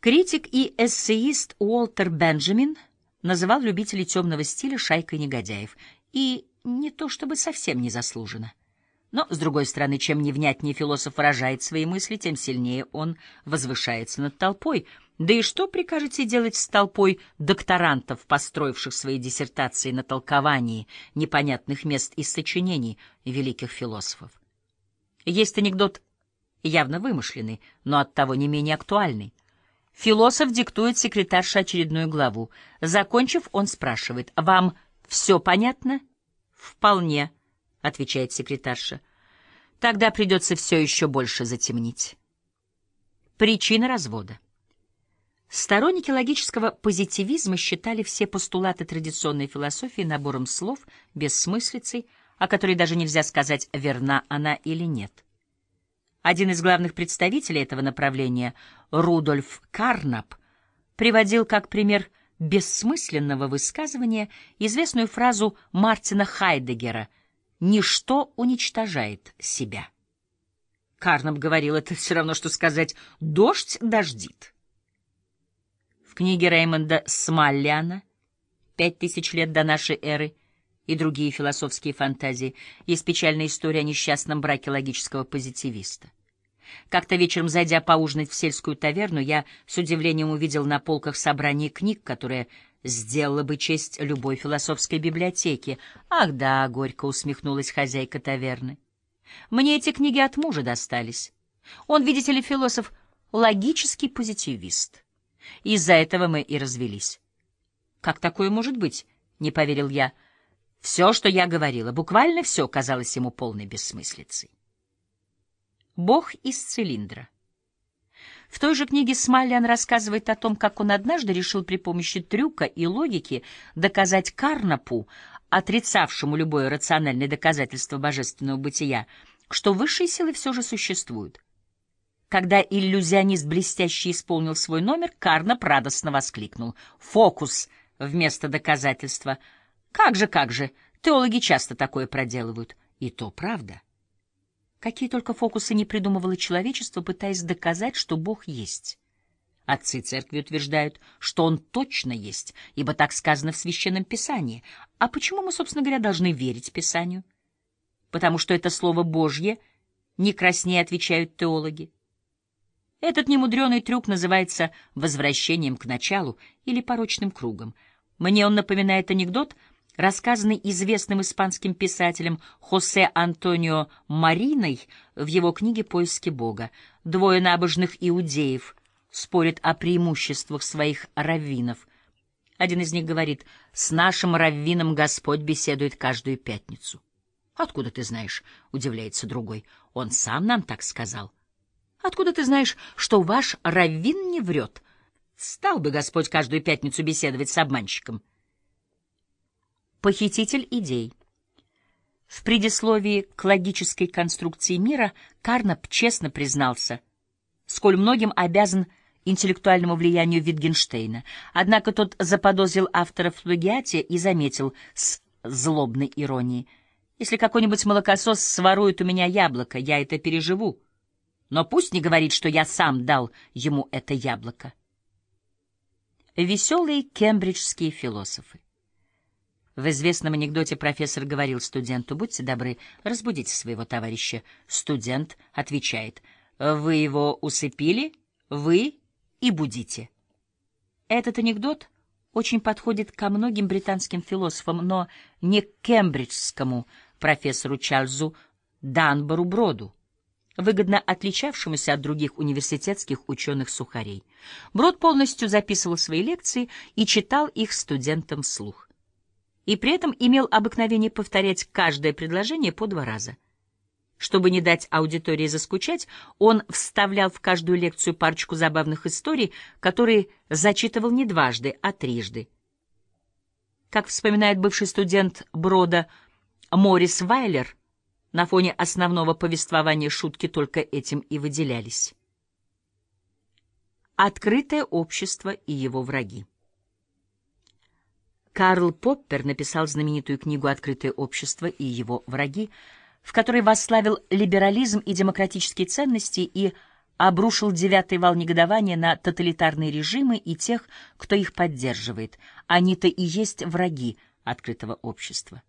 Критик и эссеист Уолтер Бенджамин называл любителей темного стиля шайкой негодяев, и не то чтобы совсем незаслуженно. Но, с другой стороны, чем невнятнее философ выражает свои мысли, тем сильнее он возвышается над толпой. Да и что прикажете делать с толпой докторантов, построивших свои диссертации на толковании непонятных мест из сочинений великих философов? Есть анекдот, явно вымышленный, но оттого не менее актуальный. Философ диктует секретарше очередную главу. Закончив, он спрашивает, «Вам все понятно?» «Вполне», — отвечает секретарша. «Тогда придется все еще больше затемнить». Причина развода. Сторонники логического позитивизма считали все постулаты традиционной философии набором слов, бессмыслицей, о которой даже нельзя сказать, верна она или нет. Один из главных представителей этого направления, Рудольф Карнап, приводил как пример бессмысленного высказывания известную фразу Мартина Хайдегера «Ничто уничтожает себя». Карнап говорил, это все равно, что сказать «дождь дождит». В книге Реймонда Смалляна «Пять тысяч лет до нашей эры» и другие философские фантазии есть печальная история о несчастном браке логического позитивиста. Как-то вечером, зайдя поужинать в сельскую таверну, я с удивлением увидел на полках собрание книг, которые сделала бы честь любой философской библиотеке. «Ах да», — горько усмехнулась хозяйка таверны. «Мне эти книги от мужа достались. Он, видите ли, философ, логический позитивист. Из-за этого мы и развелись». «Как такое может быть?» — не поверил я. Все, что я говорила, буквально все казалось ему полной бессмыслицей. Бог из цилиндра. В той же книге Смайлиан рассказывает о том, как он однажды решил при помощи трюка и логики доказать Карнапу, отрицавшему любое рациональное доказательство божественного бытия, что высшие силы все же существуют. Когда иллюзионист блестяще исполнил свой номер, Карнап радостно воскликнул. «Фокус вместо доказательства! Как же, как же! Теологи часто такое проделывают. И то правда». Какие только фокусы не придумывало человечество, пытаясь доказать, что Бог есть. Отцы церкви утверждают, что Он точно есть, ибо так сказано в Священном Писании. А почему мы, собственно говоря, должны верить Писанию? Потому что это Слово Божье, не краснее отвечают теологи. Этот немудреный трюк называется возвращением к началу или порочным кругом. Мне он напоминает анекдот — рассказанный известным испанским писателем Хосе Антонио Мариной в его книге «Поиски Бога». Двое набожных иудеев спорят о преимуществах своих раввинов. Один из них говорит, «С нашим раввином Господь беседует каждую пятницу». «Откуда ты знаешь?» — удивляется другой. «Он сам нам так сказал». «Откуда ты знаешь, что ваш раввин не врет?» «Стал бы Господь каждую пятницу беседовать с обманщиком». Похититель идей. В предисловии к логической конструкции мира Карнап честно признался, сколь многим обязан интеллектуальному влиянию Витгенштейна. Однако тот заподозрил автора в и заметил с злобной иронией. «Если какой-нибудь молокосос сворует у меня яблоко, я это переживу. Но пусть не говорит, что я сам дал ему это яблоко». Веселые кембриджские философы. В известном анекдоте профессор говорил студенту, «Будьте добры, разбудите своего товарища». Студент отвечает, «Вы его усыпили, вы и будите». Этот анекдот очень подходит ко многим британским философам, но не к кембриджскому профессору Чарльзу Данбору Броду, выгодно отличавшемуся от других университетских ученых-сухарей. Брод полностью записывал свои лекции и читал их студентам вслух и при этом имел обыкновение повторять каждое предложение по два раза. Чтобы не дать аудитории заскучать, он вставлял в каждую лекцию парочку забавных историй, которые зачитывал не дважды, а трижды. Как вспоминает бывший студент Брода Морис Вайлер, на фоне основного повествования шутки только этим и выделялись. Открытое общество и его враги. Карл Поппер написал знаменитую книгу «Открытое общество и его враги», в которой восславил либерализм и демократические ценности и обрушил девятый вал негодования на тоталитарные режимы и тех, кто их поддерживает. Они-то и есть враги открытого общества.